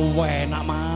away, not mah.